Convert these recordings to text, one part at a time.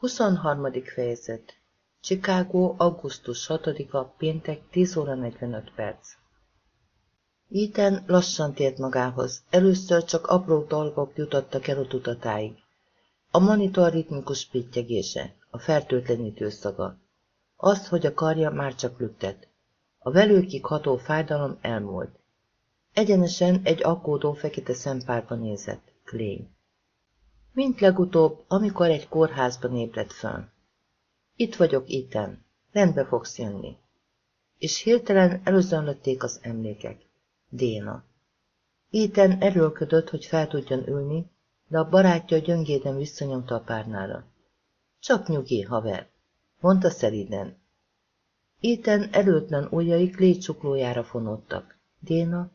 23. fejezet Chicago, augusztus 6-a, péntek, 10 óra 45 perc. Ethan lassan tért magához. Először csak apró dolgok jutottak el a tudatáig. A monitor ritmikus pittyegése, a fertőtlenítő szaga. Az, hogy a karja már csak lüktet. A velőkig ható fájdalom elmúlt. Egyenesen egy aggódó fekete szempárba nézett, Clay. Mint legutóbb, amikor egy kórházban ébredt fel. Itt vagyok, Ethan. Rendbe fogsz jönni. És hirtelen előzönlötték az emlékek. Déna. Ethan erőlködött, hogy fel tudjon ülni, de a barátja gyöngéden visszanyomta a párnára. Csak nyugi, haver, mondta szeliden. Ethan előtlen ujjai Clay csuklójára fonódtak. Déna?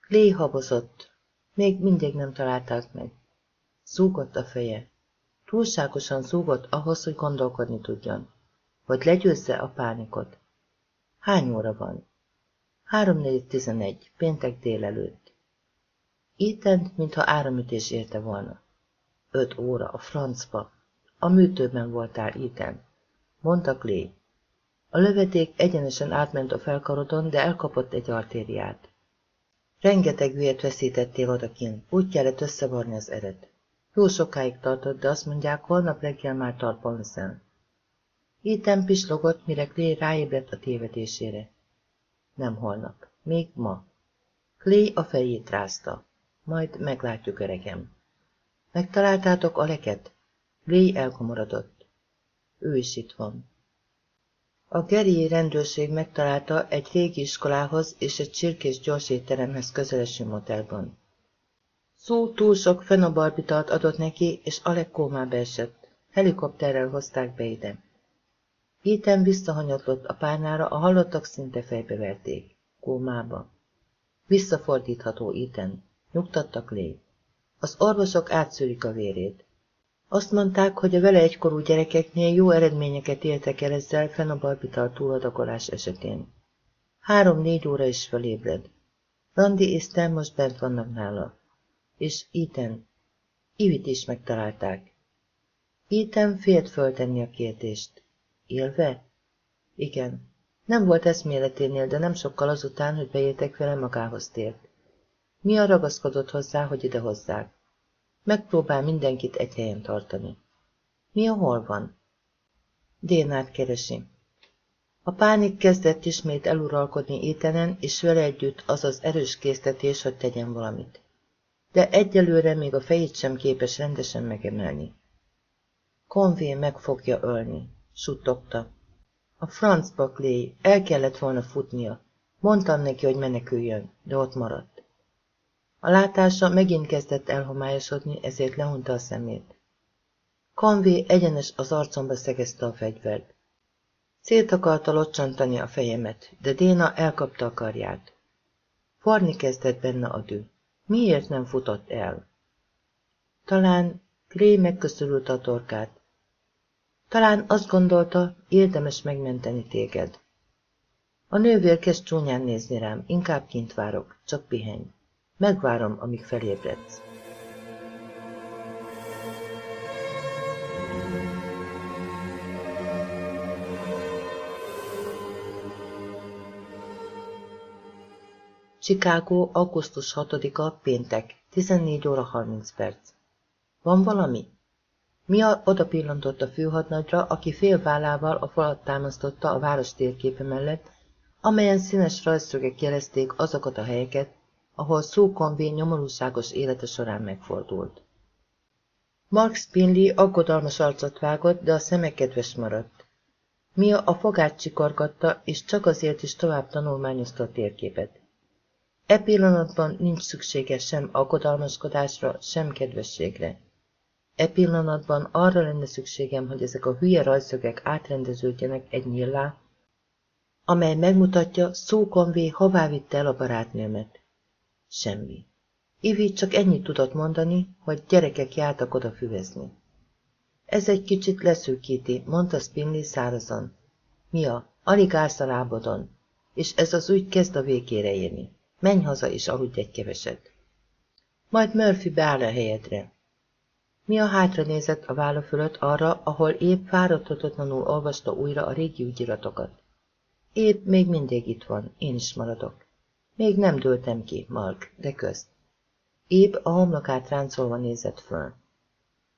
Clay habozott. Még mindig nem találták meg. Zúgott a feje. Túlságosan zúgott ahhoz, hogy gondolkodni tudjon. Hogy legyőzze a pánikot. Hány óra van? 3.4.11. Péntek délelőtt. Ethan, mintha áramütés érte volna. Öt óra, a francba. A műtőben voltál, Ethan. Mondta Clay. A lövedék egyenesen átment a felkarodon, de elkapott egy artériát. Rengeteg vért veszítettél odakint, úgy kellett összevarni az eret. Jó sokáig tartott, de azt mondják, holnap reggel már talpon leszel. Ethan pislogott, mire Clay ráébredt a tévedésére. Nem holnap, még ma. Clay a fejét rázta. Majd meglátjuk, öregem. Megtaláltátok a leket? Clay elkomorodott. Ő is itt van. A Geri rendőrség megtalálta egy régi iskolához és egy csirkés gyorsétteremhez közeleső motelban. Szó túl sok fenobarbitalt adott neki, és Alek kómába esett. Helikopterrel hozták be ide. Ethan visszahanyatlott a párnára, a hallottak szinte fejbeverték. Kómába. Visszafordítható Ethan. Nyugtattak lé. Az orvosok átszűrik a vérét. Azt mondták, hogy a vele egykorú gyerekeknél jó eredményeket éltek el ezzel fenobarbital túladagolás esetén. Három-négy óra is felébred. Randy és Stan most bent vannak nála és Ethan. Ivit is megtalálták. Ethan félt föltenni a kérdést. Élve? Igen. Nem volt eszméleténél, de nem sokkal azután, hogy beértek vele magához tért. Mia ragaszkodott hozzá, hogy ide hozzák. Megpróbál mindenkit egy helyen tartani. Mi a hol van? Dénát keresi. A pánik kezdett ismét eluralkodni Étenen, és vele együtt az az erős késztetés, hogy tegyen valamit de egyelőre még a fejét sem képes rendesen megemelni. Convé meg fogja ölni, suttogta. A franc Clay, el kellett volna futnia. Mondtam neki, hogy meneküljön, de ott maradt. A látása megint kezdett elhomályosodni, ezért lehunta a szemét. Convé egyenes az arcomba szegezte a fegyvert. Szét akarta locsantani a fejemet, de Déna elkapta a karját. Forni kezdett benne a dű. Miért nem futott el? Talán Gré megköszörült a torkát. Talán azt gondolta, érdemes megmenteni téged. A nővér kezd csúnyán nézni rám, inkább kint várok, csak pihenj. Megvárom, amíg felébredsz. Chicago, augusztus 6-a, péntek, 14 óra 30 perc. Van valami? Mia oda pillantott a főhadnagyra, aki fél vállával a falat támasztotta a város térképe mellett, amelyen színes rajzszögek jelezték azokat a helyeket, ahol Conway nyomorúságos élete során megfordult. Mark Spinley aggodalmas arcot vágott, de a szeme kedves maradt. Mia a fogát csikorgatta, és csak azért is tovább tanulmányozta a térképet. E pillanatban nincs szüksége sem aggodalmaskodásra, sem kedvességre. E pillanatban arra lenne szükségem, hogy ezek a hülye rajzögek átrendeződjenek egy nyillá, amely megmutatja, szókonvé hová vitte el a barátnőmet. Semmi. Ivi csak ennyit tudott mondani, hogy gyerekek jártak oda füvezni. Ez egy kicsit leszűkíti, mondta Spinley szárazon. Mia, alig állsz a lábodon, és ez az ügy kezd a végére érni. Menj haza és aludj egy keveset. Majd Murphy beáll a helyedre. Mi a hátra nézett a válla fölött arra, ahol épp fáradhatatlanul olvasta újra a régi ügyiratokat. Épp még mindig itt van, én is maradok. Még nem dőltem ki, Mark, de közt. Épp a homlokát ráncolva nézett föl.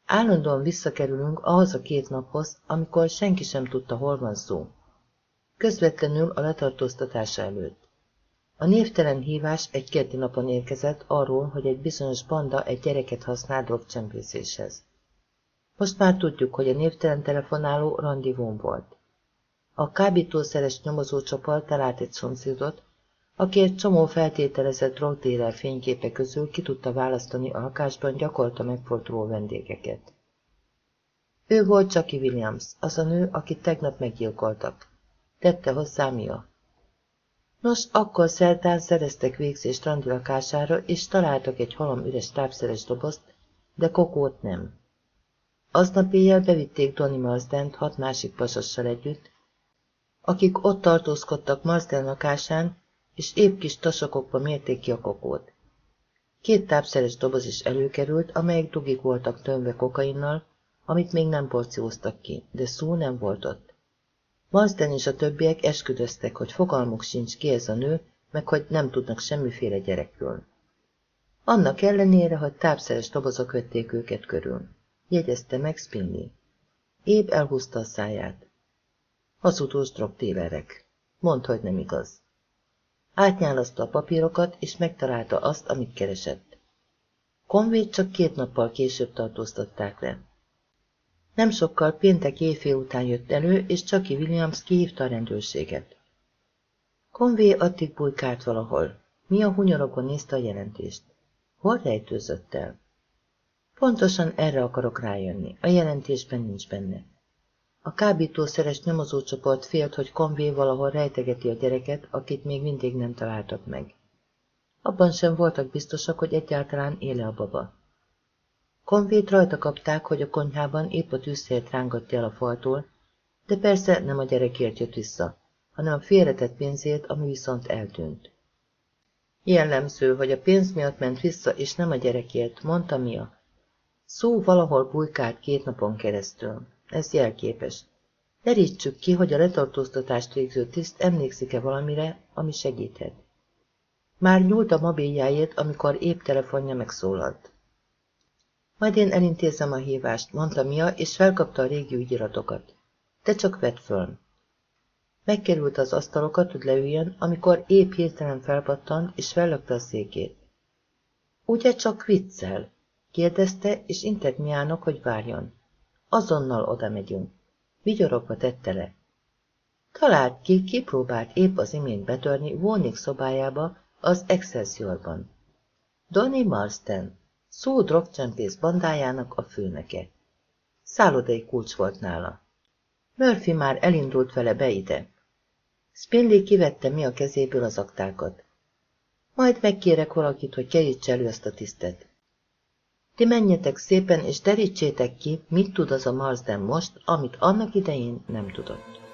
Állandóan visszakerülünk ahhoz a két naphoz, amikor senki sem tudta, hol van szó. Közvetlenül a letartóztatása előtt. A névtelen hívás egy keddi napon érkezett arról, hogy egy bizonyos banda egy gyereket használ drogcsempészéshez. Most már tudjuk, hogy a névtelen telefonáló randivón volt. A kábítószeres nyomozócsoport talált egy szomszédot, aki egy csomó feltételezett drogdéler fényképe közül ki tudta választani a lakásban gyakorta megforduló vendégeket. Ő volt Chucky Williams, az a nő, akit tegnap meggyilkoltak. Tette hozzá Mia. Nos, akkor szerdán szereztek végzést Randi lakására, és találtak egy halom üres tápszeres dobozt, de kokót nem. Aznap éjjel bevitték Donny Marsdent hat másik pasassal együtt, akik ott tartózkodtak Marsden lakásán, és épp kis tasakokba mérték ki a kokót. Két tápszeres doboz is előkerült, amelyek dugik voltak tömve kokainnal, amit még nem porcióztak ki, de szó nem volt ott. Marsden és a többiek esküdöztek, hogy fogalmuk sincs ki ez a nő, meg hogy nem tudnak semmiféle gyerekről. Annak ellenére, hogy tápszeres dobozok vették őket körül. Jegyezte meg Spinley. Épp elhúzta a száját. Hazudós drogdélerek. Mondd, hogy nem igaz. Átnyálaszta a papírokat, és megtalálta azt, amit keresett. Conway csak két nappal később tartóztatták le. Nem sokkal péntek éjfél után jött elő, és Chucky Williams kihívta a rendőrséget. Conway addig bujkált valahol. Mi a hunyorokon nézte a jelentést. Hol rejtőzött el? Pontosan erre akarok rájönni. A jelentésben nincs benne. A kábítószeres nyomozócsoport félt, hogy Conway valahol rejtegeti a gyereket, akit még mindig nem találtak meg. Abban sem voltak biztosak, hogy egyáltalán éle a baba. Konvét rajta kapták, hogy a konyhában épp a tűzszélt rángatja el a faltól, de persze nem a gyerekért jött vissza, hanem félretett pénzért, ami viszont eltűnt. Jellemző, hogy a pénz miatt ment vissza, és nem a gyerekért, mondta Mia. Szó valahol bujkált két napon keresztül. Ez jelképes. Derítsük ki, hogy a letartóztatást végző tiszt emlékszik-e valamire, ami segíthet. Már nyúlt a mobiljáért, amikor épp telefonja megszólalt. Majd én elintézem a hívást, mondta Mia, és felkapta a régi ügyiratokat. Te csak vedd föl. Megkerült az asztalokat, hogy leüljön, amikor épp hirtelen felpattant, és fellökte a székét. Ugye csak viccel? kérdezte, és intett Miának, hogy várjon. Azonnal oda megyünk. Vigyorogva tette le. Talált ki, kipróbált épp az imént betörni Vónik szobájába az Excelsiorban. Donny Marston, Szó drogcsempész bandájának a főnöke. Szállodai kulcs volt nála. Murphy már elindult vele be ide. Spinley kivette mi a kezéből az aktákat. Majd megkérek valakit, hogy kerítse elő ezt a tisztet. Ti menjetek szépen, és derítsétek ki, mit tud az a Marsden most, amit annak idején nem tudott.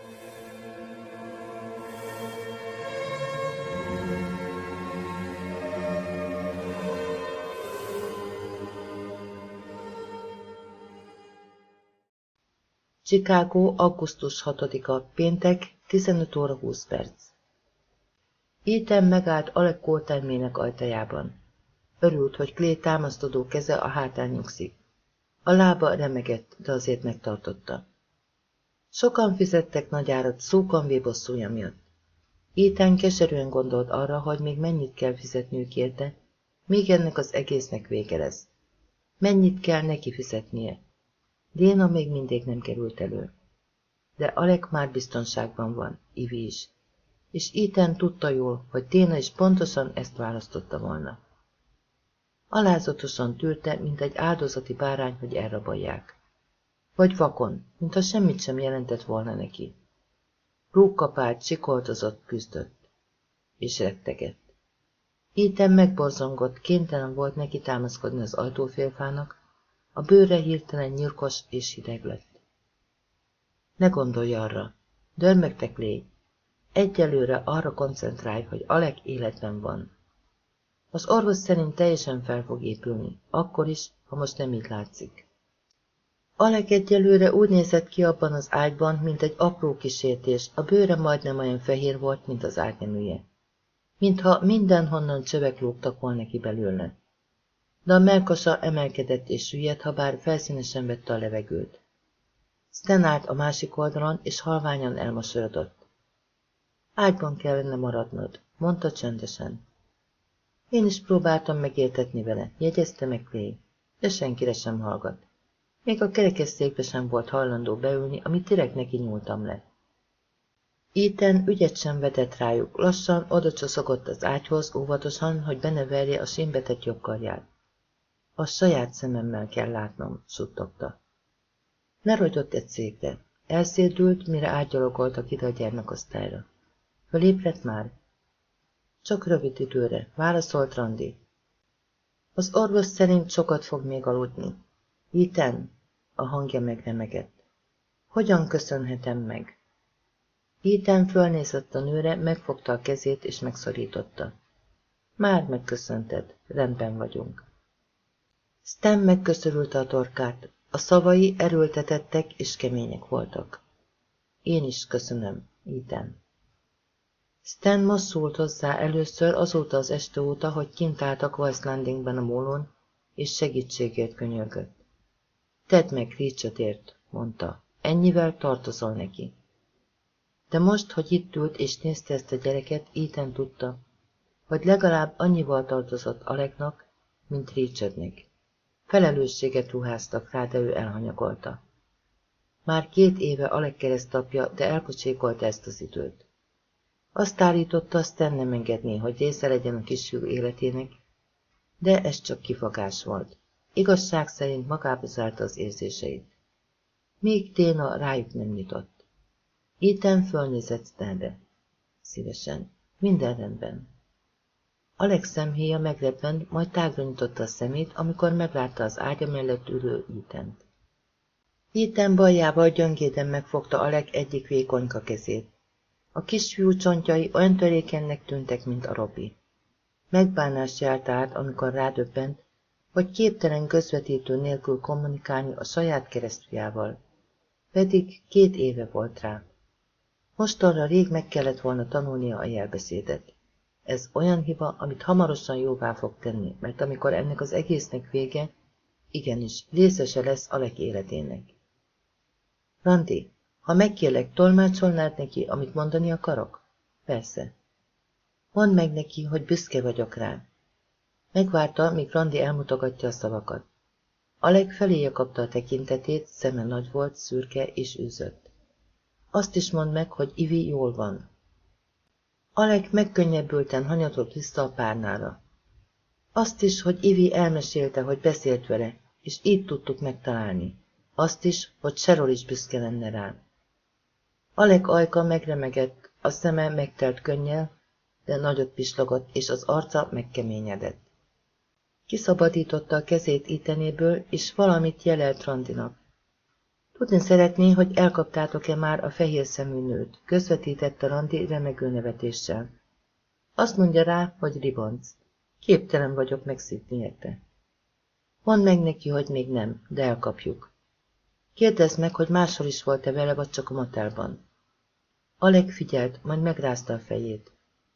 Chicago, augusztus 6-a, péntek, 15 óra 20 perc. Ethan megállt Alec kórtermének ajtajában. Örült, hogy Clay támasztodó keze a hátán nyugszik. A lába remegett, de azért megtartotta. Sokan fizettek nagy árat szókan bosszúja miatt. Ethan keserűen gondolt arra, hogy még mennyit kell fizetniük érte, még ennek az egésznek vége lesz. Mennyit kell neki fizetnie? Déna még mindig nem került elő. De Alek már biztonságban van, Ivi is. És Ethan tudta jól, hogy Déna is pontosan ezt választotta volna. Alázatosan tűrte, mint egy áldozati bárány, hogy elrabolják. Vagy vakon, mintha semmit sem jelentett volna neki. Rúgkapált, sikoltozott, küzdött. És rettegett. Ethan megborzongott, kénytelen volt neki támaszkodni az ajtófélfának, a bőre hirtelen nyírkos és hideg lett. Ne gondolj arra, dörmögtek légy. Egyelőre arra koncentrálj, hogy Alek életben van. Az orvos szerint teljesen fel fog épülni, akkor is, ha most nem így látszik. Alek egyelőre úgy nézett ki abban az ágyban, mint egy apró kísértés, a bőre majdnem olyan fehér volt, mint az ágyneműje. Mintha mindenhonnan csövek lógtak volna ki belőle. De a melkasa emelkedett és süllyedt, ha bár felszínesen vette a levegőt. Stan állt a másik oldalon, és halványan elmosolyodott. Ágyban kellene maradnod, mondta csendesen. Én is próbáltam megértetni vele, jegyezte meg Clay, de senkire sem hallgat. Még a kerekesszékbe sem volt hajlandó beülni, amit direkt neki nyúltam le. Iten ügyet sem vetett rájuk, lassan oda az ágyhoz, óvatosan, hogy beneverje a sínbetett jogkarját. A saját szememmel kell látnom, suttogta. Lerogyott egy székre. Elszédült, mire átgyalogoltak ide a gyermekosztályra. Fölébredt már? Csak rövid időre, válaszolt Randi. Az orvos szerint sokat fog még aludni. Iten, a hangja megremegett. Hogyan köszönhetem meg? Iten fölnézett a nőre, megfogta a kezét és megszorította. Már megköszönted, rendben vagyunk. Stem megköszörülte a torkát, a szavai erőltetettek és kemények voltak. Én is köszönöm, Iten. Stan most szólt hozzá először azóta az este óta, hogy kint álltak West Landingben a mólon, és segítségért könyörgött. Tedd meg Richardért, mondta, ennyivel tartozol neki. De most, hogy itt ült és nézte ezt a gyereket, Ethan tudta, hogy legalább annyival tartozott Aleknak, mint Richardnek. Felelősséget ruháztak rá, de ő elhanyagolta. Már két éve Alek keresztapja, de elpocsékolta ezt az időt. Azt állította, aztán nem engedné, hogy része legyen a kisfiú életének, de ez csak kifogás volt. Igazság szerint magába zárta az érzéseit. Még Téna rájuk nem nyitott. Ethan fölnézett Stanre. Szívesen. Minden rendben. Alex szemhéja megrebbent, majd tágra nyitotta a szemét, amikor meglátta az ágya mellett ülő Ethan-t. Ethan baljával gyöngéden megfogta Alek egyik vékonyka kezét. A kisfiú csontjai olyan törékennek tűntek, mint a robi. Megbánás járt át, amikor rádöbbent, hogy képtelen közvetítő nélkül kommunikálni a saját keresztfiával. Pedig két éve volt rá. Mostanra rég meg kellett volna tanulnia a jelbeszédet. Ez olyan hiba, amit hamarosan jóvá fog tenni, mert amikor ennek az egésznek vége, igenis, részese lesz Alek életének. Randi, ha megkérlek, tolmácsolnád neki, amit mondani akarok? Persze. Mondd meg neki, hogy büszke vagyok rá. Megvárta, míg Randi elmutogatja a szavakat. Alek feléje kapta a tekintetét, szeme nagy volt, szürke és űzött. Azt is mondd meg, hogy Ivi jól van. Alek megkönnyebbülten hanyatott vissza a párnára. Azt is, hogy Ivi elmesélte, hogy beszélt vele, és így tudtuk megtalálni. Azt is, hogy Serol is büszke lenne rá. Alek ajka megremegett, a szeme megtelt könnyel, de nagyot pislogott, és az arca megkeményedett. Kiszabadította a kezét itenéből, és valamit jelelt Randinak. Tudni szeretné, hogy elkaptátok-e már a fehér szemű nőt, közvetítette Randi remegő nevetéssel. Azt mondja rá, hogy ribonc. Képtelen vagyok megszívni érte. Mondd meg neki, hogy még nem, de elkapjuk. Kérdezd meg, hogy máshol is volt-e vele, vagy csak a motelban. Alek figyelt, majd megrázta a fejét.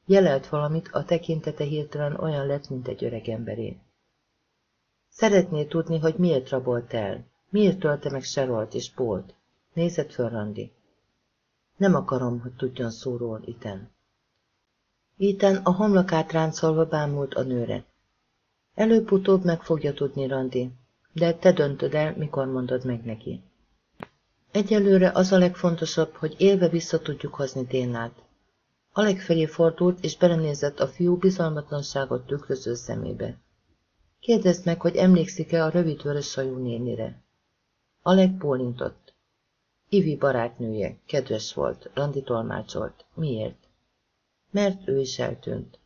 Jelelt valamit, a tekintete hirtelen olyan lett, mint egy öreg emberé. Szeretné tudni, hogy miért rabolt el, miért tölte meg Serolt és Pólt. Nézett föl Randi. Nem akarom, hogy tudjon szóról, Iten. Iten a homlokát ráncolva bámult a nőre. Előbb-utóbb meg fogja tudni, Randi, de te döntöd el, mikor mondod meg neki. Egyelőre az a legfontosabb, hogy élve vissza tudjuk hozni Dénát. Alek felé fordult, és belenézett a fiú bizalmatlanságot tükröző szemébe. Kérdezd meg, hogy emlékszik-e a rövid vörös sajú nénire. Alek bólintott. Ivi barátnője, kedves volt, Randi tolmácsolt. Miért? Mert ő is eltűnt.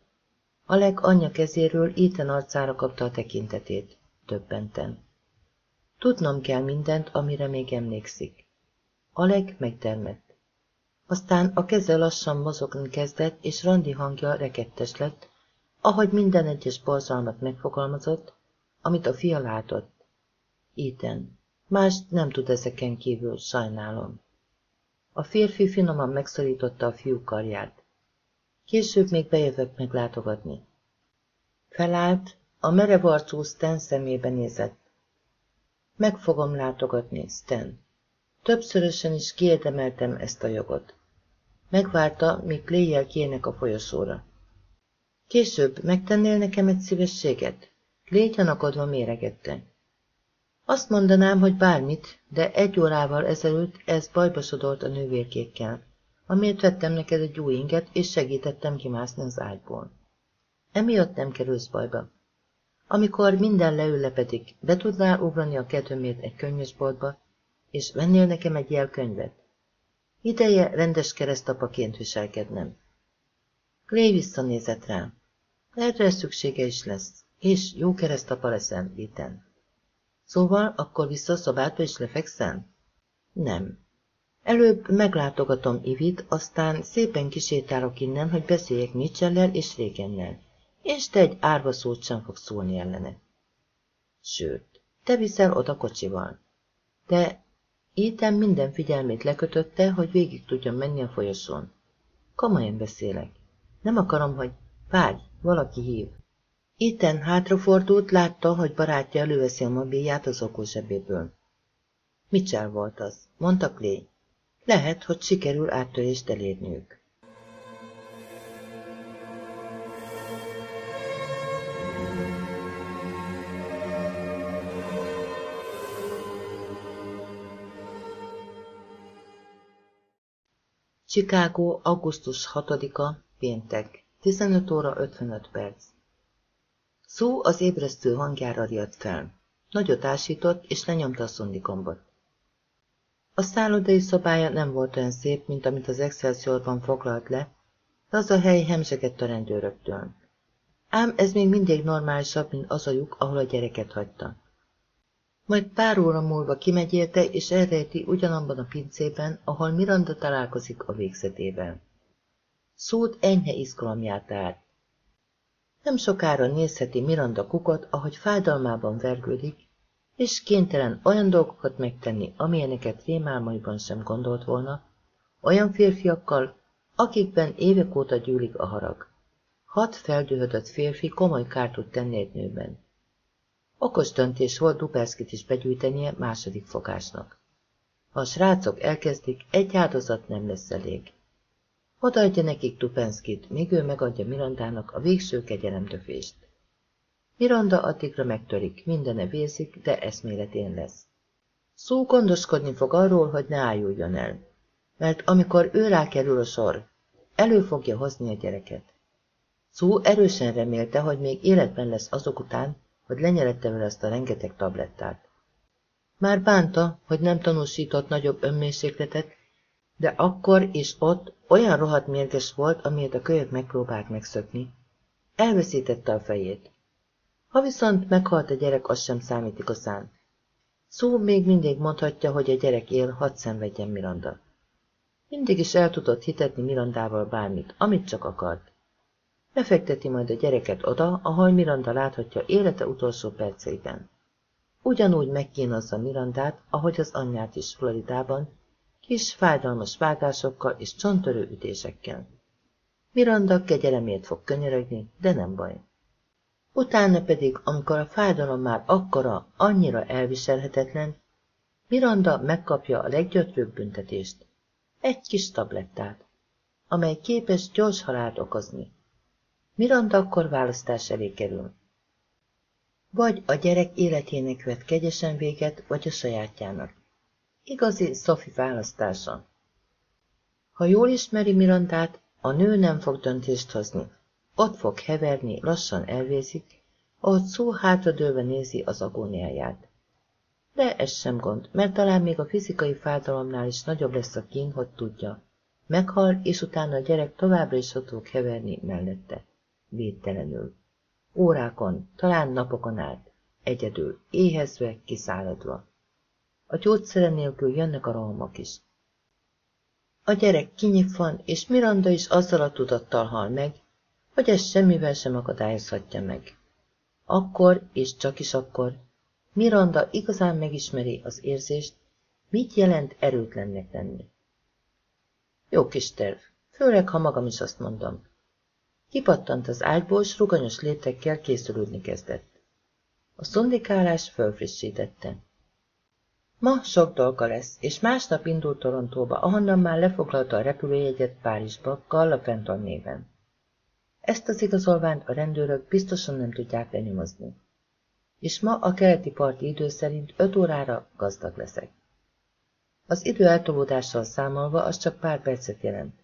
Alek anyja kezéről íten arcára kapta a tekintetét. Többenten. Tudnom kell mindent, amire még emlékszik. Alek megtermett. Aztán a keze lassan mozogni kezdett, és Randi hangja rekettes lett, ahogy minden egyes borzalmat megfogalmazott, amit a fia látott. Iten, Mást nem tud ezeken kívül, sajnálom. A férfi finoman megszorította a fiú karját. Később még bejövök meglátogatni. Felállt, a merevarcú Stan szemébe nézett. Meg fogom látogatni, Stan. Többszörösen is kiérdemeltem ezt a jogot. Megvárta, míg Clay-jel kiének a folyosóra. Később megtennél nekem egy szívességet? Clay gyanakodva méregette. Azt mondanám, hogy bármit, de egy órával ezelőtt ez bajba sodort a nővérkékkel, amiért vettem neked egy új inget, és segítettem kimászni az ágyból. Emiatt nem kerülsz bajba. Amikor minden leüllepedik, be tudnál ugrani a kedvemért egy könyvesboltba, és vennél nekem egy jelkönyvet? Ideje rendes keresztapaként viselkednem. Clay visszanézett rá. Erre szüksége is lesz, és jó keresztapa leszem, Ethan. Szóval akkor vissza a szobádba is lefekszel? Nem. Előbb meglátogatom Ivit, aztán szépen kisétálok innen, hogy beszéljek Mitchellel és Régennel, és te egy árva szót sem fog szólni ellene. Sőt, te viszel oda kocsival. De Ethan minden figyelmét lekötötte, hogy végig tudjon menni a folyosón. Komolyan beszélek. Nem akarom, hogy várj, valaki hív. Ethan hátrafordult, látta, hogy barátja előveszi a mobilját az okos. Mitchell volt az, mondta Clay. Lehet, hogy sikerül áttörést elérniük. Chicago, augusztus 6-a, péntek, 15 óra 55 perc. Szó az ébresztő hangjára riadt fel. Nagyot ásított, és lenyomta a szundikombot. A szállodai szobája nem volt olyan szép, mint amit az Excelsiorban foglalt le, de az a hely hemzsegett a rendőröktől. Ám ez még mindig normálisabb, mint az a lyuk, ahol a gyereket hagyta. Majd pár óra múlva kimegy érte, és elrejti ugyanabban a pincében, ahol Miranda találkozik a végzetével. Szót enyhe izgalomját át. Nem sokára nézheti Miranda kukot, ahogy fájdalmában vergődik, és kénytelen olyan dolgokat megtenni, amilyeneket rémálmaiban sem gondolt volna, olyan férfiakkal, akikben évek óta gyűlik a harag. Hat feldühödött férfi komoly kárt tud tenni egy nőben. Okos döntés volt Dubelszkit is begyűjtenie második fogásnak. Ha a srácok elkezdik, egy áldozat nem lesz elég. Odaadja nekik Tupenszkit, míg ő megadja Mirandának a végső kegyelemdöfést. Miranda addigra megtörik, mindene vészik, de eszméletén lesz. Szó gondoskodni fog arról, hogy ne ájuljon el, mert amikor ő rákerül a sor, elő fogja hozni a gyereket. Szó erősen remélte, hogy még életben lesz azok után, hogy lenyelette vele ezt a rengeteg tablettát. Már bánta, hogy nem tanúsított nagyobb önmérsékletet, de akkor és ott olyan rohadt mérges volt, amiért a kölyök megpróbált megszökni. Elveszítette a fejét. Ha viszont meghalt a gyerek, az sem számít igazán. Szó még mindig mondhatja, hogy a gyerek él, hadd szenvedjen Miranda. Mindig is el tudott hitetni Mirandával bármit, amit csak akart. Befekteti majd a gyereket oda, ahol Miranda láthatja élete utolsó perceiben. Ugyanúgy megkínozza Mirandát, ahogy az anyját is Floridában, kis fájdalmas vágásokkal és csontörő ütésekkel. Miranda kegyelemért fog könyörögni, de nem baj. Utána pedig, amikor a fájdalom már akkora, annyira elviselhetetlen, Miranda megkapja a leggyötrőbb büntetést. Egy kis tablettát, amely képes gyors halált okozni. Miranda akkor választás elé kerül. Vagy a gyerek életének vet kegyesen véget, vagy a sajátjának. Igazi Sophie választása. Ha jól ismeri Mirandát, a nő nem fog döntést hozni. Ott fog heverni, lassan elvészik, ahogy szó hátradőlve nézi az agóniáját. De ez sem gond, mert talán még a fizikai fájdalomnál is nagyobb lesz a kín, hogy tudja. Meghal, és utána a gyerek továbbra is ott fog heverni mellette. Védtelenül. Órákon, talán napokon át. Egyedül, éhezve, kiszáradva. A gyógyszere nélkül jönnek a rohamok is. A gyerek kinyitvan, és Miranda is azzal a tudattal hal meg, hogy ez semmivel sem akadályozhatja meg. Akkor, és csak is akkor, Miranda igazán megismeri az érzést, mit jelent erőtlennek lenni. Jó kis terv, főleg, ha magam is azt mondom. Kipattant az ágyból, s ruganyos léptekkel készülődni kezdett. A szundikálás fölfrissítette. Ma sok dolga lesz, és másnap indult Torontóba, ahonnan már lefoglalta a repülőjegyet Párizsba, Galla Fenton néven. Ezt az igazolványt a rendőrök biztosan nem tudják lenyomozni. És ma a keleti parti idő szerint 5 órára gazdag leszek. Az idő eltolódással számolva az csak pár percet jelent.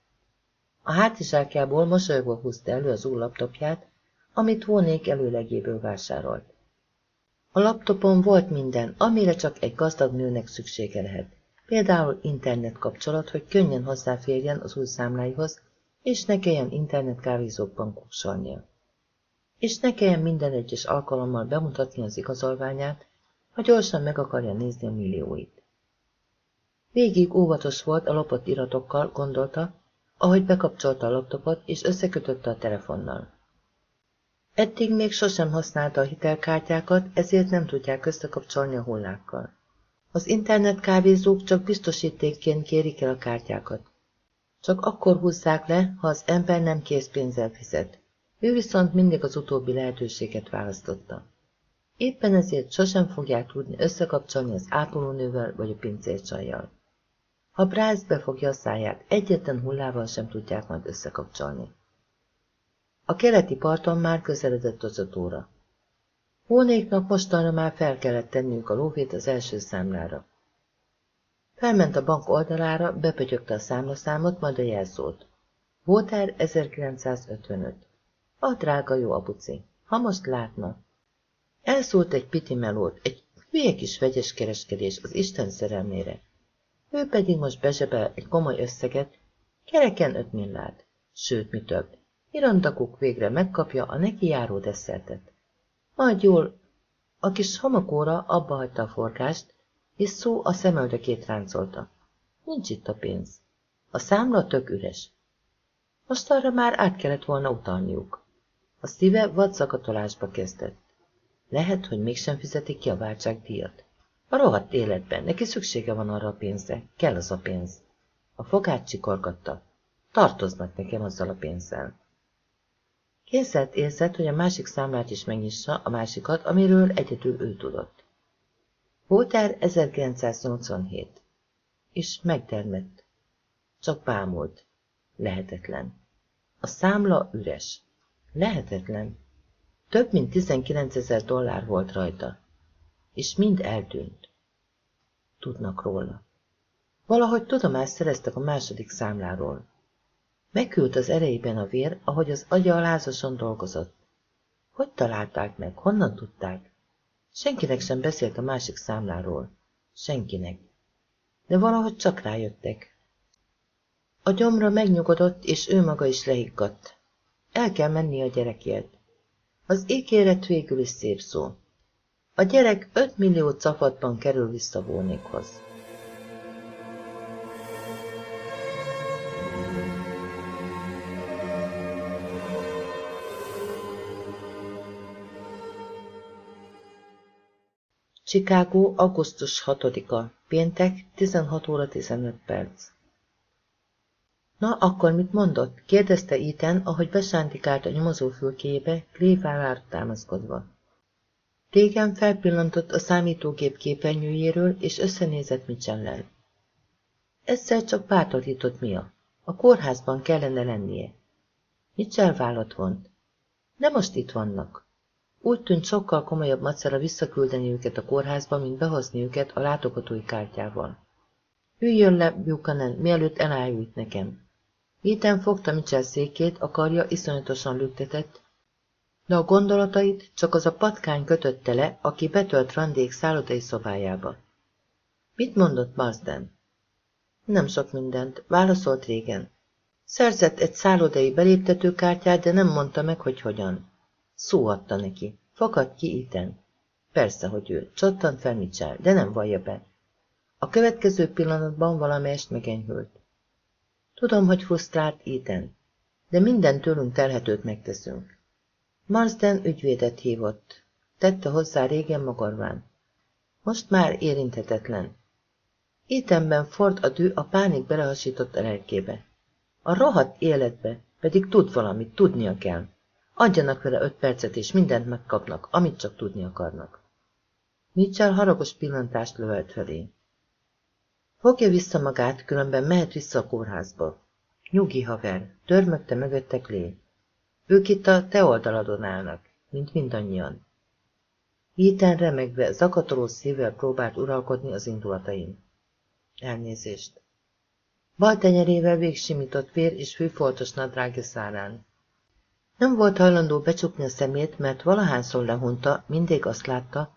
A hátizsákjából mosolyogva húzta elő az új laptopját, amit Hónék előlegéből vásárolt. A laptopon volt minden, amire csak egy gazdag nőnek szüksége lehet. Például internet kapcsolat, hogy könnyen hozzáférjen az új számláihoz, és ne kelljen internetkávézókban kúsolnia. És ne kelljen minden egyes alkalommal bemutatni az igazolványát, ha gyorsan meg akarja nézni a millióit. Végig óvatos volt a lopott iratokkal, gondolta, ahogy bekapcsolta a laptopot és összekötötte a telefonnal. Eddig még sosem használta a hitelkártyákat, ezért nem tudják összekapcsolni a hullákkal. Az internet kávézók csak biztosítékként kérik el a kártyákat. Csak akkor húzzák le, ha az ember nem készpénzzel fizet. Ő viszont mindig az utóbbi lehetőséget választotta. Éppen ezért sosem fogják tudni összekapcsolni az ápolónővel vagy a pincércsajjal. Ha Brász befogja a száját, egyetlen hullával sem tudják majd összekapcsolni. A keleti parton már közeledett az öt óra. Hónéknak mostanra már fel kellett tenniük a lóvét az első számlára. Felment a bank oldalára, bepötyögte a számlaszámot, majd a jelszót. Voltár 1955. A drága jó abuci, ha most látna. Elszólt egy piti melót, egy hülye kis vegyes kereskedés az Isten szerelmére. Ő pedig most bezsebel egy komoly összeget, kereken öt millárd, sőt, mi több. Irandakuk végre megkapja a neki járó desszertet. Majd jól, a kis homokóra abba hagyta a forgást, és szó a szemöldökét ráncolta. Nincs itt a pénz. A számla tök üres. Most arra már át kellett volna utalniuk. A szíve vadzakatolásba kezdett. Lehet, hogy mégsem fizetik ki a váltságdíjat. A rohadt életben, neki szüksége van arra a pénzre, kell az a pénz. A fogát csikorgatta. Tartoznak nekem azzal a pénzzel. Készelt érzett, hogy a másik számlát is megnyissa, a másikat, amiről egyedül ő tudott. Voltár 1987. És megdermett. Csak bámult. Lehetetlen. A számla üres. Lehetetlen. Több mint 19 ezer dollár volt rajta. És mind eltűnt. Tudnak róla. Valahogy tudomást szereztek a második számláról. Megküld az erejében a vér, ahogy az agya lázason dolgozott. Hogy találták meg? Honnan tudták? Senkinek sem beszélt a másik számláról. Senkinek. De valahogy csak rájöttek. A gyomra megnyugodott, és ő maga is lehiggadt. El kell menni a gyerekért. Az ígéret végül is szép szó. A gyerek öt millió cafatban kerül vissza Vónékhoz. Chicago, augusztus 6-a, péntek, 16 óra 15 perc. Na, akkor mit mondott? kérdezte Ethan, ahogy besántikált a nyomozó fülkéjébe, Cleveland támaszkodva. Régen felpillantott a számítógép képernyőjéről, és összenézett Mitchell-lel. Ezzel csak bátorított Mia. A kórházban kellene lennie. Mitchell vállat vont. De most itt vannak. Úgy tűnt sokkal komolyabb macera visszaküldeni őket a kórházba, mint behozni őket a látogatói kártyával. Üljön le, Buchanan, mielőtt elájult nekem. Héten fogta Mitchell székét, a karja iszonyatosan lüktetett, de a gondolatait csak az a patkány kötötte le, aki betölt Randék szállodai szobájába. Mit mondott Marsden? Nem sok mindent, válaszolt régen. Szerzett egy szállodai beléptetőkártyát, de nem mondta meg, hogy hogyan. Szó adta neki. Fakad ki itten. Persze, hogy ő. Csattant fel Mitchell, de nem vallja be. A következő pillanatban valamelyest megenyhült. Tudom, hogy frusztrált Iten, de minden tőlünk telhetőt megteszünk. Marsden ügyvédet hívott. Tette hozzá régen magarván. Most már érinthetetlen. Étemben Ford a dű a pánik belehasított a lelkébe. A rohadt életbe pedig tud valamit, tudnia kell. Adjanak vele öt percet, és mindent megkapnak, amit csak tudni akarnak. Mitchell haragos pillantást lövelt felé. Fogja vissza magát, különben mehet vissza a kórházba. Nyugi, haver, törmögte mögötte Clay. Ők itt a te oldaladon állnak, mint mindannyian. Ethan remegve, zakatoló szívvel próbált uralkodni az indulatain. Elnézést. Bal tenyerével végsimított vér és fűfoltos nadrágja szárán. Nem volt hajlandó becsukni a szemét, mert valahányszor lehunta, mindig azt látta,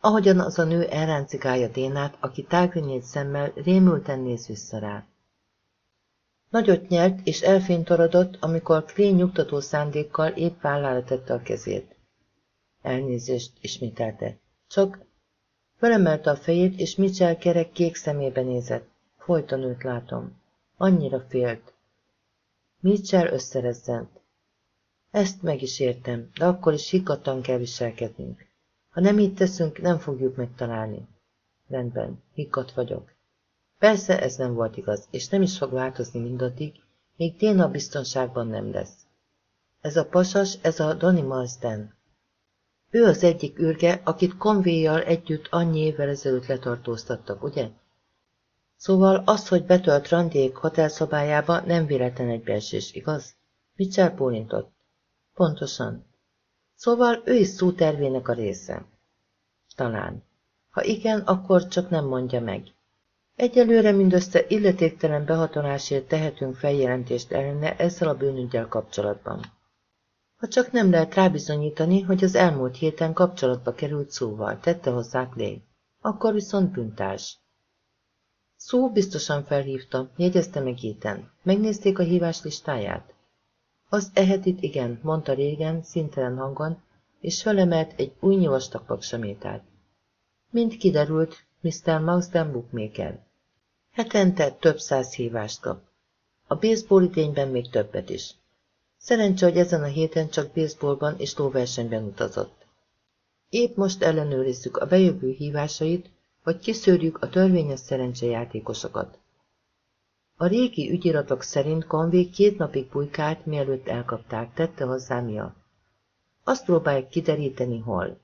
ahogyan az a nő elráncigálja Dénát, aki tágrinyét szemmel rémülten néz vissza rá. Nagyot nyelt és elfénytorodott, amikor Klén nyugtató szándékkal épp vállára tette a kezét. Elnézést, ismételte. Csak felemelte a fejét, és Mitchell kerek kék szemébe nézett. Folyton őt látom. Annyira félt. Mitchell összerezzent. Ezt meg is értem, de akkor is higgadtan kell viselkednünk. Ha nem így teszünk, nem fogjuk megtalálni. Rendben, higgadt vagyok. Persze ez nem volt igaz, és nem is fog változni mindaddig, még Déna biztonságban nem lesz. Ez a pasas, ez a Donny Marsden. Ő az egyik űrge, akit konvéjjal együtt annyi évvel ezelőtt letartóztattak, ugye? Szóval az, hogy betölt Randiék hotelszobájába, nem véletlen egybeesés, igaz? Mitchell bólintott. Pontosan. Szóval ő is szótervének a része. Talán. Ha igen, akkor csak nem mondja meg. Egyelőre mindössze illetéktelen behatolásért tehetünk feljelentést ellene ezzel a bűnügyel kapcsolatban. Ha csak nem lehet rábizonyítani, hogy az elmúlt héten kapcsolatba került szóval, tette hozzá Clay. Akkor viszont bűntárs. Szó biztosan felhívta, jegyezte meg Ethan. Megnézték a hívás listáját? Az ehetit igen, mondta régen, szintelen hangon, és felemelt egy új nyivastag paksamétát. Mint kiderült, Mr. Mausden bookmaker. Hetente több száz hívást kap. A baseball idényben még többet is. Szerencse, hogy ezen a héten csak baseballban és lóversenyben utazott. Épp most ellenőrizzük a bejövő hívásait, hogy kiszűrjük a törvényes szerencsejátékosokat. A régi ügyiratok szerint Conway két napig bujkált, mielőtt elkapták, tette hozzá Mia. Azt próbálják kideríteni, hol.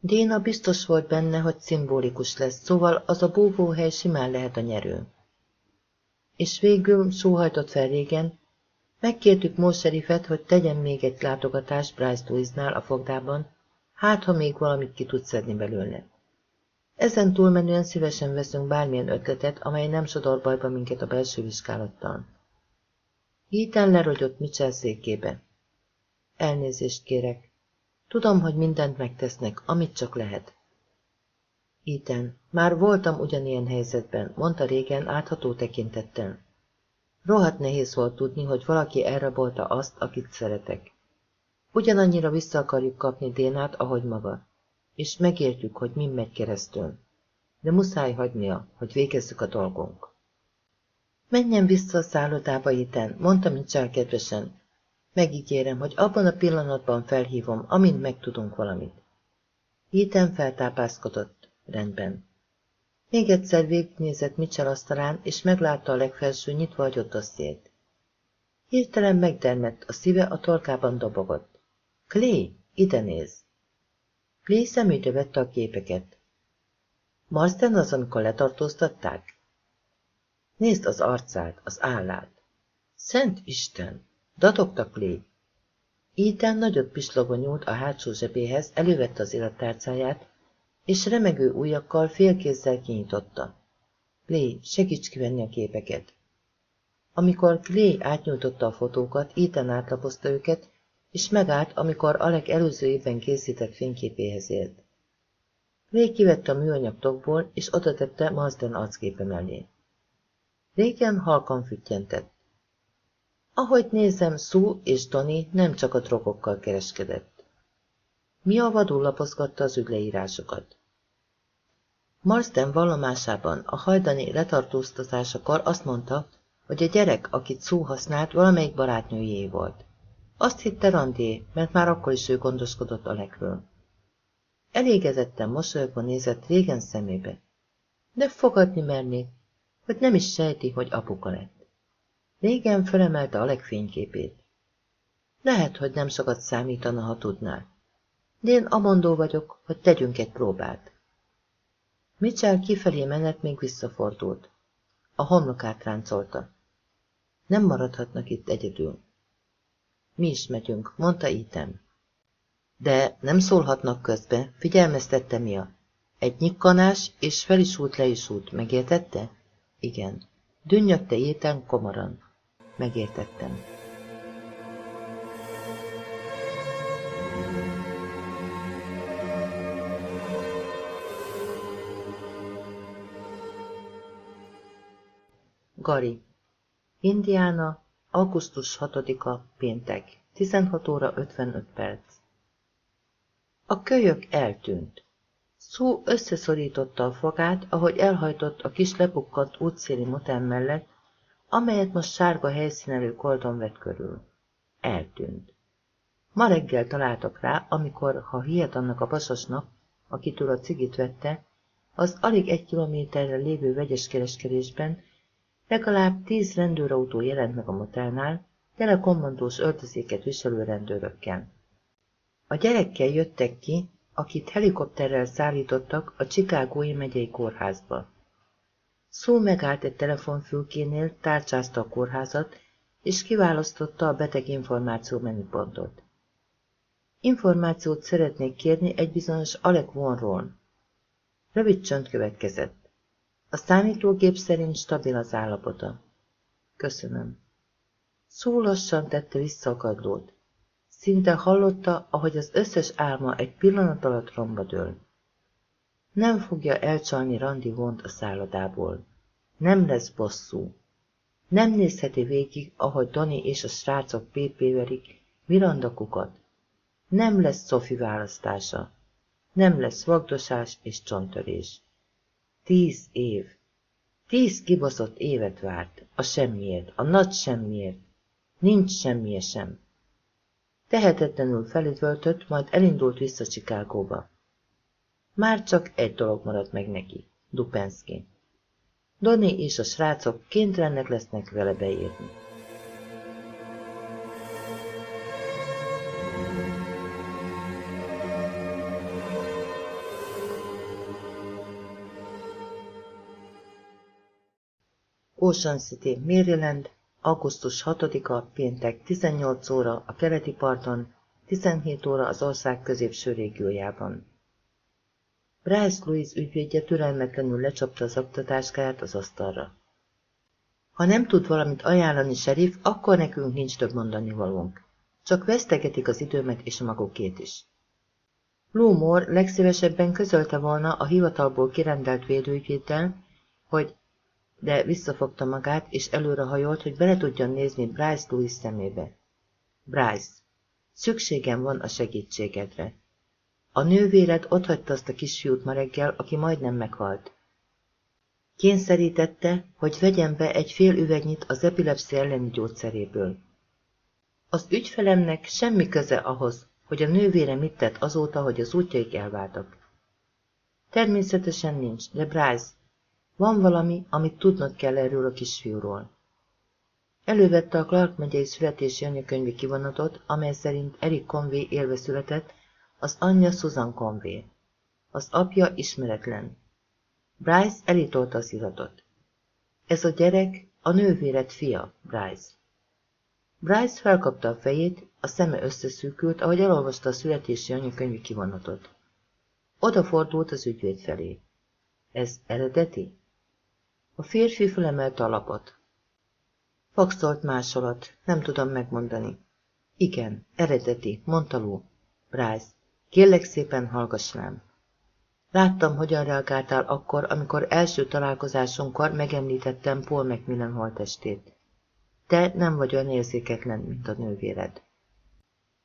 Déna biztos volt benne, hogy szimbolikus lesz, szóval az a búvóhely simán lehet a nyerő. És végül sóhajtott fel régen, megkértük Móserifet, hogy tegyen még egy látogatást Bryce Louisnál a fogdában, hát ha még valamit ki tud szedni belőle. Ezen túlmenően szívesen veszünk bármilyen ötletet, amely nem sodor bajba minket a belső vizsgálattal. Ethan lerogyott Mitchell székébe. Elnézést kérek. Tudom, hogy mindent megtesznek, amit csak lehet. Ethan, már voltam ugyanilyen helyzetben, mondta régen átható tekintettel. Rohadt nehéz volt tudni, hogy valaki elrabolta azt, akit szeretek. Ugyanannyira vissza akarjuk kapni Dénát, ahogy maga és megértjük, hogy mi megy keresztül. De muszáj hagynia, hogy végezzük a dolgunk. Menjen vissza a szállodába, Iten, mondta Mitchell kedvesen. Megígérem, hogy abban a pillanatban felhívom, amint megtudunk valamit. Iten feltápászkodott. Rendben. Még egyszer végignézett Mitchell asztalán, és meglátta a legfelső nyitva hagyott dossziét. Hirtelen megdermett, a szíve a torkában dobogott. Clay, ide néz! Lee szemügyre vette a képeket. Marsden az, amikor letartóztatták? Nézd az arcát, az állát. Szent Isten! Dadogtak Lee. Ethan nagyot pislogva nyúlt a hátsó zsebéhez, elővette az irattárcáját, és remegő ujjakkal félkézzel kinyitotta. Clay, segíts kivenni a képeket. Amikor Clay átnyújtotta a fotókat, Ethan átlapozta őket, és megállt, amikor Alek előző évben készített fényképéhez ért. Ray kivette a műanyag tokból, és tette Mazden arcképe mellé. Régen halkan füttyentett. Ahogy nézem, Sue és Tony nem csak a drogokkal kereskedett. Mi a vadul lapozgatta az ügyleírásokat. Marsden vallomásában a hajdani letartóztatásakor azt mondta, hogy a gyerek, akit szó használt, valamelyik barátnőjé volt. Azt hitte Randé, mert már akkor is ő gondoskodott a legről. Elégezetten mosolyogva nézett régen szemébe. De fogadni mernék, hogy nem is sejti, hogy apuka lett. Régen felemelte a legfényképét. Lehet, hogy nem sokat számítana, ha tudnál. De én amondó vagyok, hogy tegyünk egy próbát. Mitchell kifelé menet még visszafordult. A homlokát ráncolta. Nem maradhatnak itt egyedül. Mi is megyünk, mondta Ethan. De nem szólhatnak közbe, figyelmeztette Mia. Egy nyikkanás, és fel is út, le is út, megértette? Igen. Dünnyögte Ethan komoran. Megértettem. Gari Indiana, augusztus 6-a, péntek, 16 óra 55 perc. A kölyök eltűnt. Szó összeszorította a fogát, ahogy elhajtott a kis lepukkant útszéli motel mellett, amelyet most sárga helyszínelő koldon vett körül. Eltűnt. Ma reggel találtak rá, amikor, ha hihet annak a pasasnak, akitől a cigit vette, az alig egy kilométerre lévő vegyes kereskedésben Legalább tíz rendőrautó jelent meg a motelnál, telekommandós öltözéket viselő rendőrökkel. A gyerekkel jöttek ki, akit helikopterrel szállítottak a Chicagói megyei kórházba. Szó megállt egy telefonfülkénél, tárcsázta a kórházat, és kiválasztotta a beteg információ menüpontot. Információt szeretnék kérni egy bizonyos Alec Vonról. Rövid csönd következett. A számítógép szerint stabil az állapota. Köszönöm. Szó lassan tette vissza a kadlót. Szinte hallotta, ahogy az összes álma egy pillanat alatt romba dől. Nem fogja elcsalni Randi vont a szállodából. Nem lesz bosszú. Nem nézheti végig, ahogy Doni és a srácok pépéverik Miranda kukat. Nem lesz Sophie választása. Nem lesz vagdosás és csontörés. Tíz év. Tíz kibaszott évet várt, a semmiért, a nagy semmiért. Nincs semmije sem. Tehetetlenül felüvöltött, majd elindult vissza Csikágóba. Már csak egy dolog maradt meg neki, Dupenszki. Doni és a srácok kénytelenek lesznek vele beírni. Ocean City, Maryland, augusztus 6-a, péntek 18 óra a keleti parton, 17 óra az ország középső régiójában. Bryce Louis ügyvédje türelmetlenül lecsapta az aktatáskáját az asztalra. Ha nem tud valamit ajánlani, serif, akkor nekünk nincs több mondani valónk. Csak vesztegetik az időmet és a magukét is. Lou Moore legszívesebben közölte volna a hivatalból kirendelt védőügyvéddel, hogy de visszafogta magát, és előrehajolt, hogy bele tudjon nézni Bryce Louis szemébe. Bryce, szükségem van a segítségedre. A nővéred otthagyta azt a kisfiút ma reggel, aki majdnem meghalt. Kényszerítette, hogy vegyen be egy fél üvegnyit az epilepszia elleni gyógyszeréből. Az ügyfelemnek semmi köze ahhoz, hogy a nővére mit tett azóta, hogy az útjaik elváltak. Természetesen nincs, de Bryce, van valami, amit tudnod kell erről a kisfiúról. Elővette a Clark megyei születési anyakönyvi kivonatot, amely szerint Eric Conway élve született, az anyja Susan Conway. Az apja ismeretlen. Bryce elítolta az iratot. Ez a gyerek a nővéred fia, Bryce. Bryce felkapta a fejét, a szeme összeszűkült, ahogy elolvasta a születési anyakönyvi kivonatot. Odafordult az ügyvéd felé. Ez eredeti? A férfi fölemelte a lapot. Faxolt másolat, nem tudom megmondani. Igen, eredeti, mondta Lou. Bryce, kérlek szépen hallgass rám. Láttam, hogyan reagáltál akkor, amikor első találkozásunkkor megemlítettem Paul Macmillan holtestét. Te nem vagy olyan érzéketlen, mint a nővéred.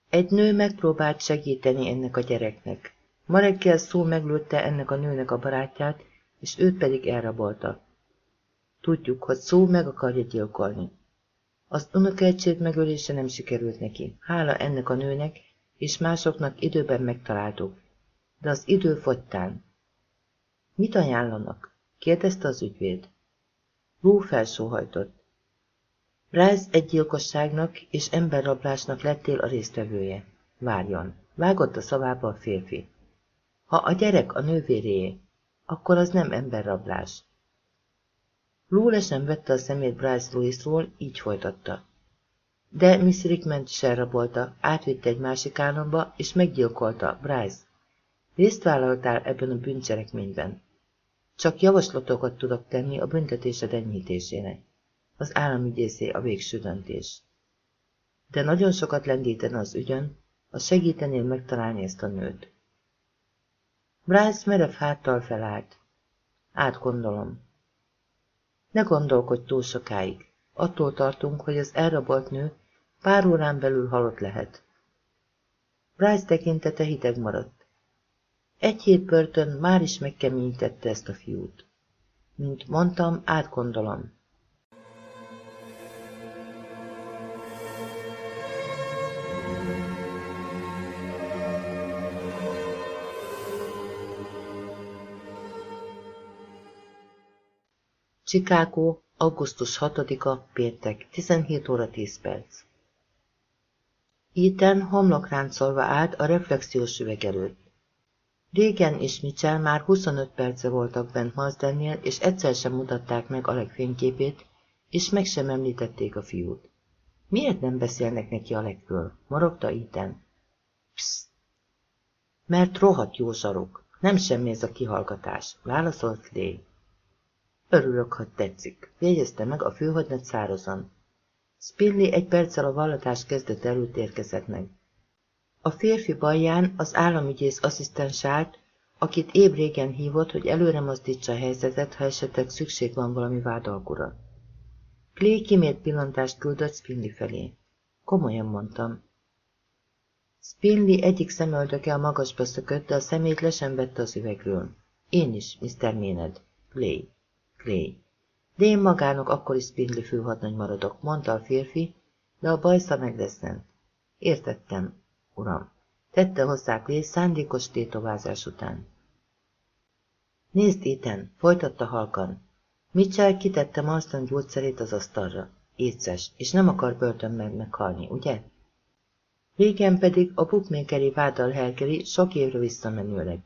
Egy nő megpróbált segíteni ennek a gyereknek. Ma reggel szó meglőtte ennek a nőnek a barátját, és őt pedig elrabolta. Tudjuk, hogy szó meg akarja gyilkolni. Az unokeltség megölése nem sikerült neki. Hála ennek a nőnek, és másoknak időben megtaláltuk. de az idő fogytán. Mit ajánlanak? kérdezte az ügyvéd. Rú felsóhajtott. Bryce egy gyilkosságnak és emberrablásnak lettél a résztvevője. Várjon. Vágott a szavába a férfi. Ha a gyerek a nővéréjé, akkor az nem emberrablás. Lou lesen a szemét Bryce Lewisról, így folytatta. De Miss Rickment is elrabolta, átvitte egy másik államba, és meggyilkolta, Bryce. Részt vállaltál ebben a bűncselekményben. Csak javaslatokat tudok tenni a büntetésed enyhítésére. Az államügyészé a végső döntés. De nagyon sokat lendítene az ügyön, a segítenél megtalálni ezt a nőt. Bryce merev háttal felállt. Átgondolom. Ne gondolkodj túl sokáig. Attól tartunk, hogy az elrabolt nő pár órán belül halott lehet. Bryce tekintete hideg maradt. Egy hét börtön már is megkeményítette ezt a fiút. Mint mondtam, átgondolom. Chicago, augusztus 6-a, péntek, 17 óra 10 perc. Ethan homlokráncolva állt a reflexiós üveg előtt. Régen és Mitchell már 25 perce voltak bent Mazdennél, és egyszer sem mutatták meg Alek fényképét, és meg sem említették a fiút. Miért nem beszélnek neki Alekről? morogta Ethan. Psst! Mert rohadt jó zsarok. Nem semmi ez a kihallgatás, válaszolt Clay. Örülök, ha tetszik, jegyezte meg a főhadnagy szárazan. Spinley egy perccel a vallatás kezdet előtt érkezett meg. A férfi balján az államügyész asszisztens állt, akit épp régen hívott, hogy előre mozdítsa a helyzetet, ha esetleg szükség van valami vádalkura. Clay kimért pillantást küldött Spinley felé. Komolyan mondtam. Spinley egyik szemöldöke a magasba szökött, de a szemét lesen vette az üvegről. Én is, Mr. Méned. Clay. Clay. De én magának akkor is Spindly főhadnagy maradok, mondta a férfi, de a bajsza megdeszent. Értettem, uram. Tette hozzá Clay szándékos tétovázás után. Nézd, Ethan, folytatta halkan. Mitchell kitette Marston gyógyszerét az asztalra. Éces, és nem akar börtönben meghalni, ugye? Régen pedig a bookmakeri váddal helgeli sok évre visszamenőleg.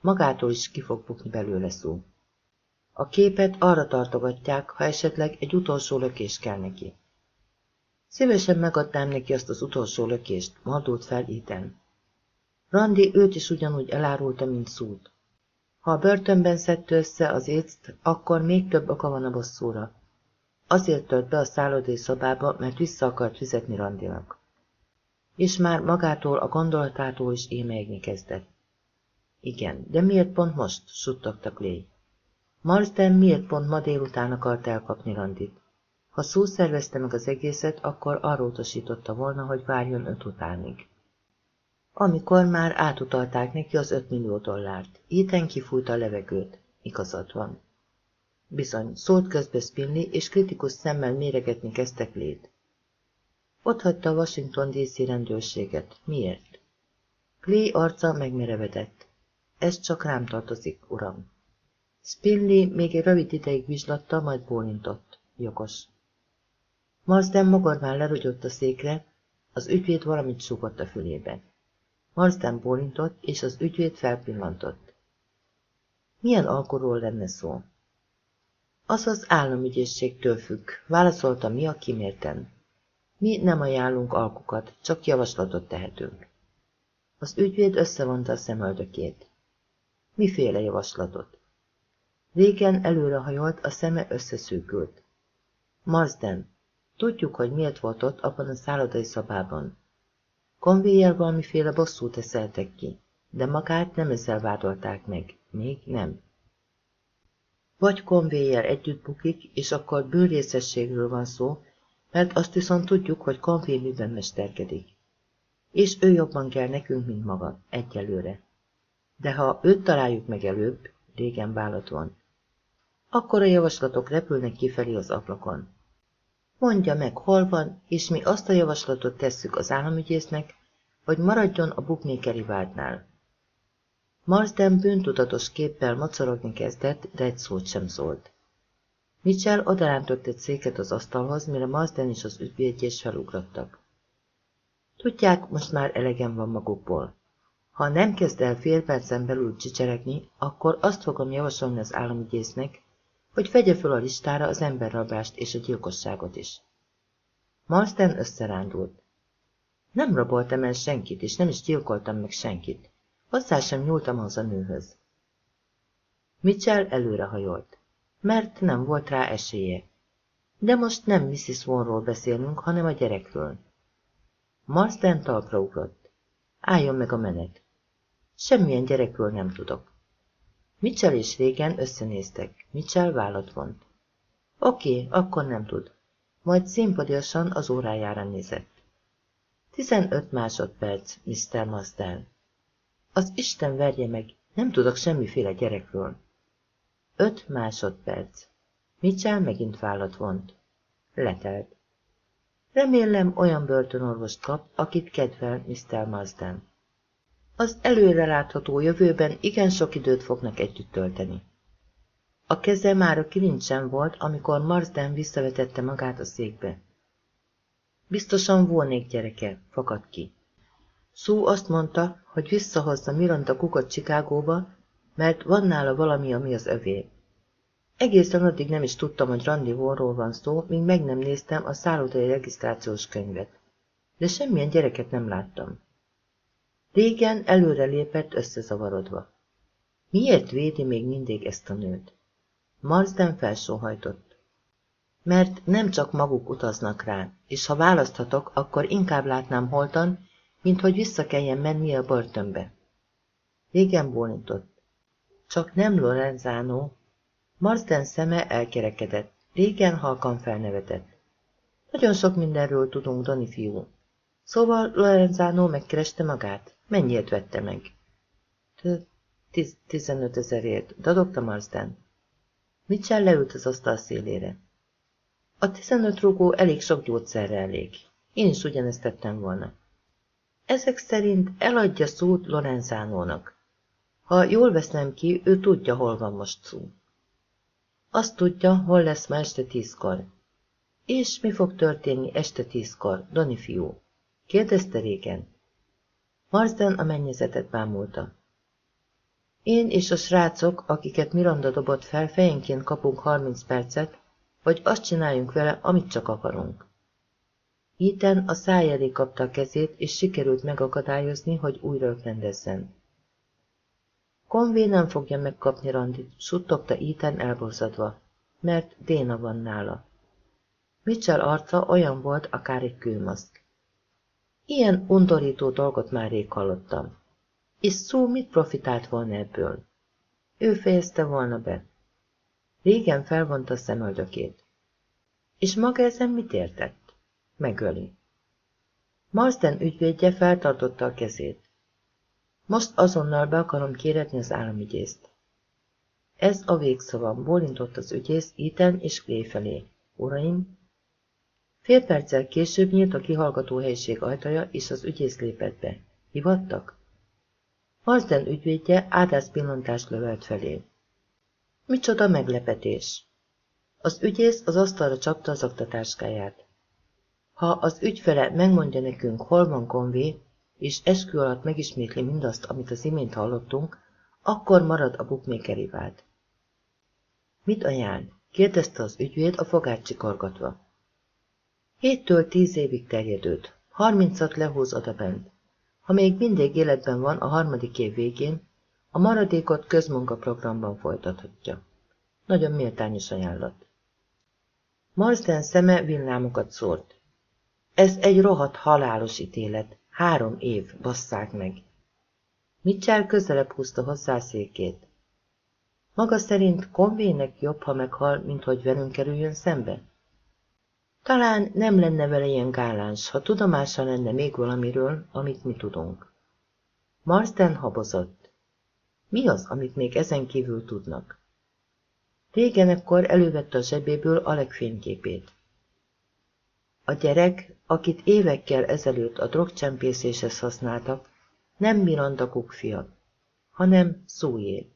Magától is ki fog bukni belőle szó. A képet arra tartogatják, ha esetleg egy utolsó lökés kell neki. Szívesen megadnám neki azt az utolsó lökést, mardult fel Ethan. Randi őt is ugyanúgy elárulta, mint szút. Ha a börtönben szedte össze az éczt, akkor még több oka van a bosszúra. Azért tört be a szállodai szobába, mert vissza akart fizetni Randinak. És már magától, a gondolatától is émelyegni kezdett. Igen, de miért pont most? suttogta Clay. Marsden miért pont ma délután akart elkapni Randit? Ha szó szervezte meg az egészet, akkor arról utasította volna, hogy várjon öt utánig. Amikor már átutalták neki az öt millió dollárt, Ethan kifújta a levegőt. Igazad van. Bizony, szólt közbe Spinley, és kritikus szemmel méregetni kezdtek lét. Ott hagyta a Washington DC rendőrséget. Miért? Clay arca megmerevedett. Ez csak rám tartozik, uram. Spinley még egy rövid ideig vizslatta, majd bólintott. Jogos. Marsden magadván lerogyott a székre, az ügyvéd valamit súgott a fülébe. Marsden bólintott, és az ügyvéd felpillantott. Milyen alkoról lenne szó? Az az államügyészségtől függ, válaszolta mi a kimérten. Mi nem ajánlunk alkukat, csak javaslatot tehetünk. Az ügyvéd összevonta a szemöldökét. Miféle javaslatot? Régen előrehajolt, a szeme összeszűkült. Marsden, tudjuk, hogy miért volt ott abban a szállodai szobában. Convéjel valamiféle bosszút eszeltek ki, de magát nem ezzel vádolták meg, még nem. Vagy konvéjel együtt bukik, és akkor bűnrészességről van szó, mert azt viszont tudjuk, hogy konvé miben mesterkedik. És ő jobban kell nekünk, mint maga, egyelőre. De ha őt találjuk meg előbb, régen vállat van, akkor a javaslatok repülnek kifelé az ablakon. Mondja meg, hol van, és mi azt a javaslatot tesszük az államügyésznek, hogy maradjon a bukmékeri vádnál. Marsden bűntudatos képpel mocorogni kezdett, de egy szót sem szólt. Mitchell odalántott egy széket az asztalhoz, mire Marsden és az ügyvédjés felugrottak. Tudják, most már elegem van magukból. Ha nem kezd el fél percen belül csicseregni, akkor azt fogom javasolni az államügyésznek, hogy vegye föl a listára az emberrablást és a gyilkosságot is. Marsden összerándult. Nem raboltam el senkit, és nem is gyilkoltam meg senkit. Hozzá sem nyúltam az a nőhöz. Mitchell előrehajolt, mert nem volt rá esélye. De most nem Mrs. Warról beszélünk, hanem a gyerekről. Marsden talpra ugrott. Álljon meg a menet. Semmilyen gyerekről nem tudok. Mitchell és régen összenéztek. Mitchell vállat vont. Oké, akkor nem tud. Majd szimpadiasan az órájára nézett. Tizenöt másodperc, Mr. Marsden. Az Isten verje meg, nem tudok semmiféle gyerekről. Öt másodperc. Mitchell megint vállat vont. Letelt. Remélem olyan börtönorvost kap, akit kedvel Mr. Marsden. Az előrelátható jövőben igen sok időt fognak együtt tölteni. A keze már a kilincsen volt, amikor Marsden visszavetette magát a székbe. Biztosan volnék gyereke, fakadt ki. Szú azt mondta, hogy visszahozza Miranda kukot Csikágóba, mert van nála valami, ami az övé. Egészen addig nem is tudtam, hogy Randy Warról van szó, míg meg nem néztem a szállodai regisztrációs könyvet. De semmilyen gyereket nem láttam. Régen előre lépett összezavarodva. Miért védi még mindig ezt a nőt? Marsden felsóhajtott. Mert nem csak maguk utaznak rá, és ha választhatok, akkor inkább látnám holtan, mint hogy vissza kelljen menni a börtönbe. Régen bólintott. Csak nem Lorenzánó. Marsden szeme elkerekedett. Régen halkan felnevetett. Nagyon sok mindenről tudunk, Dani fiú. Szóval Lorenzánó megkereste magát. Mennyiért vette meg? Tizenöt ezerért. Dadogta Marsden. Mitchell leült az asztal szélére. A tizenöt rúgó elég sok gyógyszerre elég. Én is ugyanezt tettem volna. Ezek szerint eladja szót Lorenzánónak. Ha jól veszem ki, ő tudja, hol van most szó. Azt tudja, hol lesz ma este tízkor. És mi fog történni este tízkor, Dani fiú? kérdezte régen. Marsden a mennyezetet bámulta. Én és a srácok, akiket Miranda dobott fel, fejenként kapunk 30 percet, vagy azt csináljunk vele, amit csak akarunk. Ethan a száj elé kapta a kezét, és sikerült megakadályozni, hogy újra rendezzen. Conway nem fogja megkapni Randit, suttogta Ethan elborzadva, mert Déna van nála. Mitchell arca olyan volt, akár egy kőmaszk. Ilyen undorító dolgot már rég hallottam. És szó mit profitált volna ebből? Ő fejezte volna be. Régen felvonta szemöldökét. És maga ezen mit értett? Megöli. Marsden ügyvédje feltartotta a kezét. Most azonnal be akarom kéretni az államügyészt. Ez a végszavam, bólintott az ügyész Iten és Clay felé. Uraim, Fél perccel később nyílt a kihallgató helység ajtaja, és az ügyész lépett be. Hivattak? Marsden ügyvédje átász pillantást lövelt felé. Micsoda meglepetés! Az ügyész az asztalra csapta az aktatáskáját. Ha az ügyfele megmondja nekünk, hol van konvé, és eskü alatt megismétli mindazt, amit az imént hallottunk, akkor marad a bukmékeri vád. Mit ajánl? kérdezte az ügyvéd a fogát csikorgatva. Héttől tíz évig terjedőt. Harmincat lehúz odabent. Ha még mindig életben van a harmadik év végén, a maradékot közmunkaprogramban folytathatja. Nagyon méltányos ajánlat. Marsden szeme villámokat szórt. Ez egy rohadt halálos ítélet. Három év, basszák meg. Mitchell közelebb húzta hozzá székét. Maga szerint konvének jobb, ha meghal, mint hogy velünk kerüljön szembe? Talán nem lenne vele ilyen gáláns, ha tudomása lenne még valamiről, amit mi tudunk. Marsden habozott. Mi az, amit még ezen kívül tudnak? Régen ekkor elővette a zsebéből Alek fényképét. A gyerek, akit évekkel ezelőtt a drogcsempészéshez használtak, nem Miranda Cook fia. hanem szójé.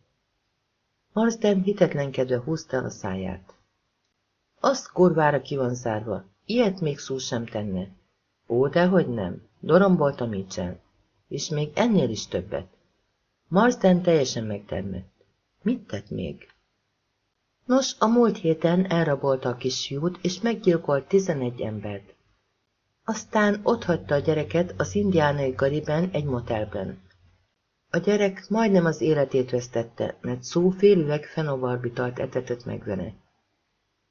Marsden hitetlenkedve húzta a száját. Azt kurvára ki van zárva, ilyet még szó sem tenne. Ó, dehogy nem, dorombolt a Mitchell. És még ennél is többet. Marsden teljesen megtermett. Mit tett még? Nos, a múlt héten elrabolta a kisfiút, és meggyilkolt tizenegy embert. Aztán otthagyta a gyereket az indiánai Gariben egy motelben. A gyerek majdnem az életét vesztette, mert szó fél üveg fenobarbitalt etetett meg vele.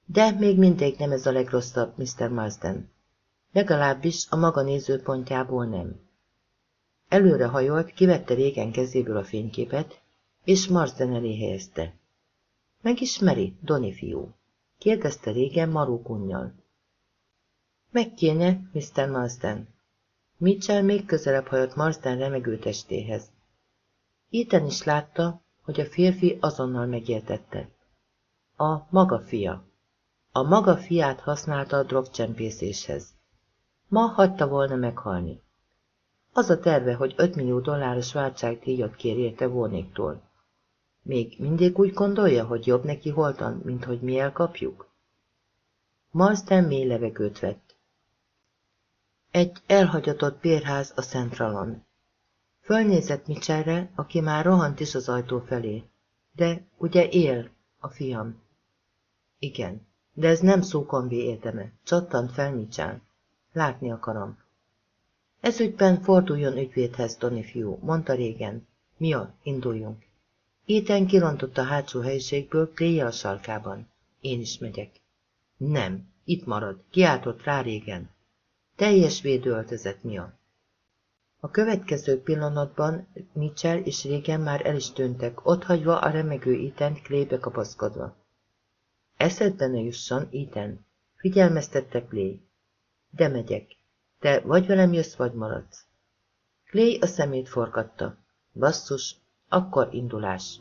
De még mindig nem ez a legrosszabb, Mr. Marsden. Legalábbis a maga nézőpontjából nem. Előre hajolt, kivette régen kezéből a fényképet, és Marsden elé helyezte. Megismeri, Doni fiú? kérdezte régen marókunnyal. Meg kéne, Mr. Marsden. Mitchell még közelebb hajott Marsden remegő testéhez. Ethan is látta, hogy a férfi azonnal megértette. A maga fia. A maga fiát használta a drogcsempészéshez. Ma hagyta volna meghalni. Az a terve, hogy 5 millió dolláros váltságdíjat kér érte volnéktól. Még mindig úgy gondolja, hogy jobb neki holtan, mint hogy mi elkapjuk? Marsden mély levegőt vett. Egy elhagyatott bérház a Centralon. Fölnézett Mitchellre, aki már rohant is az ajtó felé. De ugye él, a fiam? Igen, de ez nem szókonvi érdeme, csattant fel Mitchell. Látni akarom. Ezügyben forduljon ügyvédhez, Doni fiú, mondta régen. Mia, induljunk. Éten kirontott a hátsó helyiségből, Kléje a sarkában. Én is megyek. Nem, itt marad, kiáltott rá régen. Teljes védőöltözet Mia. A következő pillanatban Mitchell és régen már el is tűntek, otthagyva a remegő Itent klébe kapaszkodva. Eszedbe ne jusson, Iten, figyelmeztette Clay. De megyek. Te vagy velem jössz, vagy maradsz. Clay a szemét forgatta. Basszus, akkor indulás.